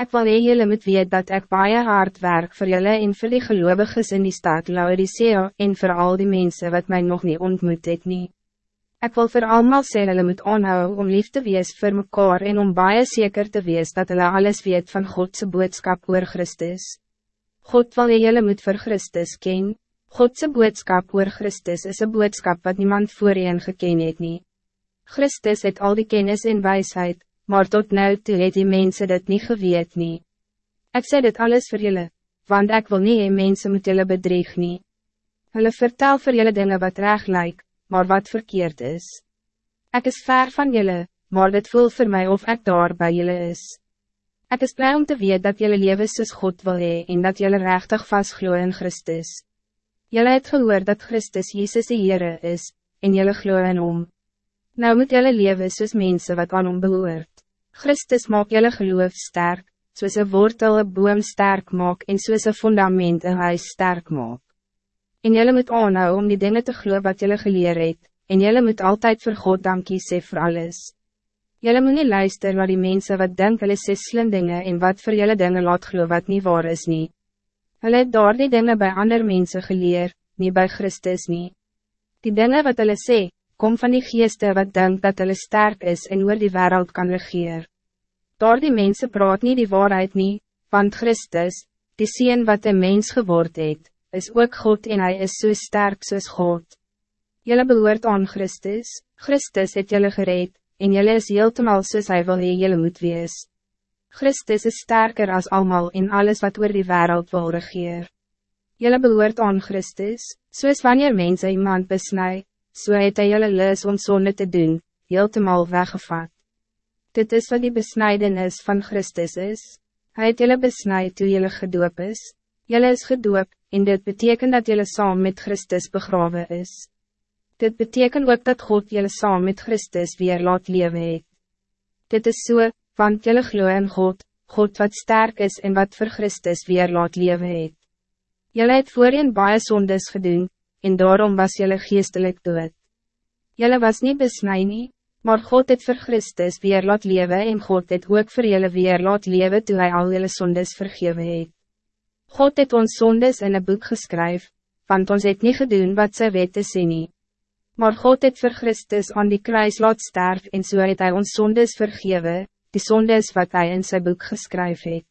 Ik wil hee jullie moet weet dat ik baie hard werk voor jullie en voor die gelovigen in die stad Laodicea en voor al die mensen wat mij nog niet ontmoet het nie. Ik wil voor allemaal sê hulle moet aanhou om lief te wees voor mekaar en om baie zeker te wees dat hulle alles weet van Godse boodskap oor Christus. God wil hee jullie moet voor Christus ken. Godse boodskap oor Christus is een boodskap wat niemand voorheen geken het nie. Christus het al die kennis en wijsheid, maar tot nu toe het die mensen dit niet geweet nie. Ek sê dit alles voor jullie, want ik wil nie mensen moet jullie bedreig nie. Hulle vertel voor jullie dingen wat recht lijkt, maar wat verkeerd is. Ik is ver van jullie, maar dit voel voor mij of ik daar bij jullie is. Ik is blij om te weten dat jullie leven soos God wil hee en dat jullie rechtig vastgloe in Christus. Jullie het gehoord dat Christus Jezus de Heere is, en jullie gloe in om. Nou moet jullie leven soos mensen wat aan hom behoort. Christus maak jelle geloof sterk, soos een wortel een boom sterk maak en soos een fundament een huis sterk maak. En jelle moet aanhou om die dingen te geloof wat jelle geleer het, en jelle moet altijd voor God dankie sê voor alles. Jelle moet nie luister wat die mensen wat denk hulle sê slim dinge en wat voor jelle dingen laat geloof wat niet waar is nie. Hulle het daar die dinge by ander mense geleer, niet bij Christus nie. Die dingen wat hulle sê, kom van die geeste wat denkt dat hulle sterk is en oor die wereld kan regeer. Daar die mense praat niet die waarheid nie, want Christus, die Seen wat een mens geword het, is ook God en hij is zo so sterk soos God. Jelle behoort aan Christus, Christus het jelle gereed, en jelle is heeltemal soos hy wil hee jelle moet wees. Christus is sterker als allemaal in alles wat oor die wereld wil regeer. Jelle behoort aan Christus, soos wanneer mense iemand besnijdt, so het hy jylle lis om sonde te doen, heeltemal weggevat. Dit is wat die besnijdenis van Christus is. Hij het jylle besnijd toe jylle gedoop is. Jylle is gedoop, en dit betekent dat jylle saam met Christus begraven is. Dit betekent ook dat God jylle saam met Christus weer laat leven het. Dit is so, want jylle glo in God, God wat sterk is en wat voor Christus weer laat leven het. Jylle het voorheen baie sondes gedoen, en daarom was jelle geestelijk dood. Jelle was niet besnij nie, maar God het voor Christus weer laat leven en God het ook voor jelle weer laat leven toe hij al jelle zondes vergeven het. God het ons zondes in een boek geskryf, want ons het niet gedaan wat sy wette sê nie. Maar God het voor Christus aan die kruis laat sterf en so het hy ons zondes vergeven, die zondes wat hij in zijn boek geskryf het.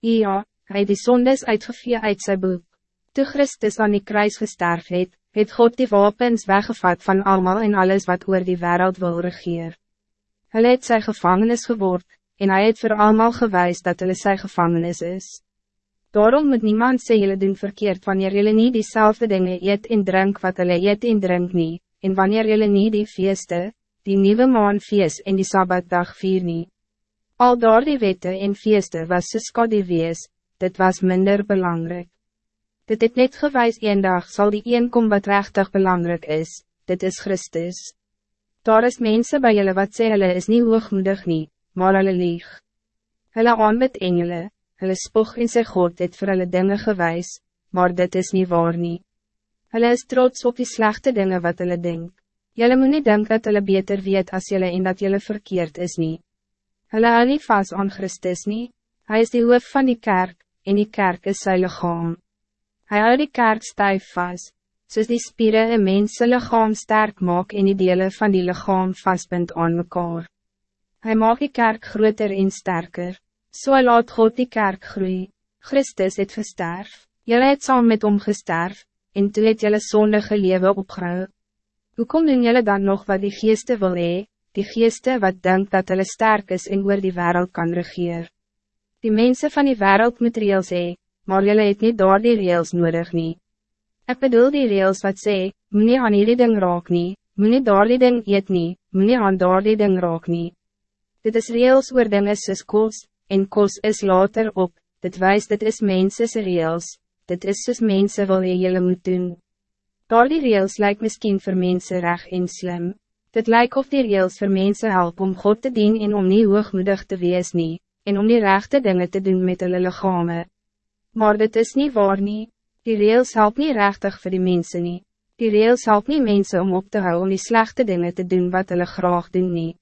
Ja, hij het die zondes uitgevee uit zijn boek. Toe Christus aan die kruis gesterf het, het God die wapens weggevat van allemaal en alles wat oor die wereld wil regeer. Hulle het sy gevangenis geword, en hij het voor allemaal gewijs dat hulle sy gevangenis is. Daarom moet niemand sê julle doen verkeerd wanneer julle niet diezelfde dingen eet en drink wat hulle eet en drink nie, en wanneer julle niet die feeste, die nieuwe maanfeest en die Sabbatdag vier nie. Al daar die wette en feeste was so die wees, dit was minder belangrijk. Dit het net gewijs een dag zal die een kom wat rechtig belangrijk is, dit is Christus. Daar is mensen bij jullie wat sê hulle is niet hoogmoedig nie, maar hulle lieg. Hulle aan met engele, hulle spog en sê God het vir hulle dinge gewijs, maar dit is niet waar nie. Hulle is trots op die slechte dingen wat hulle denk. Julle moet niet denken dat hulle beter weet als julle en dat julle verkeerd is nie. Hulle hou nie vast aan Christus nie, hy is die hoof van die kerk, en die kerk is sy lichaam. Hij houdt die kerk stijf vast, soos die spieren een mense lichaam sterk maak en die delen van die lichaam vastbind aan mekaar. Hij maakt die kerk groter en sterker, so laat God die kerk groei. Christus het gesterf, jylle het saam met hom gesterf, en toe het jylle sondige lewe opgehou. Hoe kom jylle dan nog wat die geeste wil hee, die geeste wat denkt dat hulle sterk is en oor die wereld kan regeer? Die mensen van die wereld moet reels hee, maar jullie het niet door die rails nodig nie. Ik bedoel die rails wat sê, moet nie aan hierdie ding raak nie, moet nie door die ding eet nie, moet nie aan door die ding raak nie. Dit is rails oor dinge soos kos, en kos is later op, dit wijst dit is mense rails, dit is soos mense wil jy jylle moet doen. Door die rails lijkt misschien voor mensen recht en slim. Dit lijkt of die rails voor mensen help om God te dienen en om niet hoogmoedig te wees nie, en om die rechte dingen te doen met hulle lichame. Maar dit is niet waar nie. Die rails help niet rechtig voor die mensen nie. Die rails help niet mensen om op te houden om die slechte dingen te doen wat hulle graag doen nie.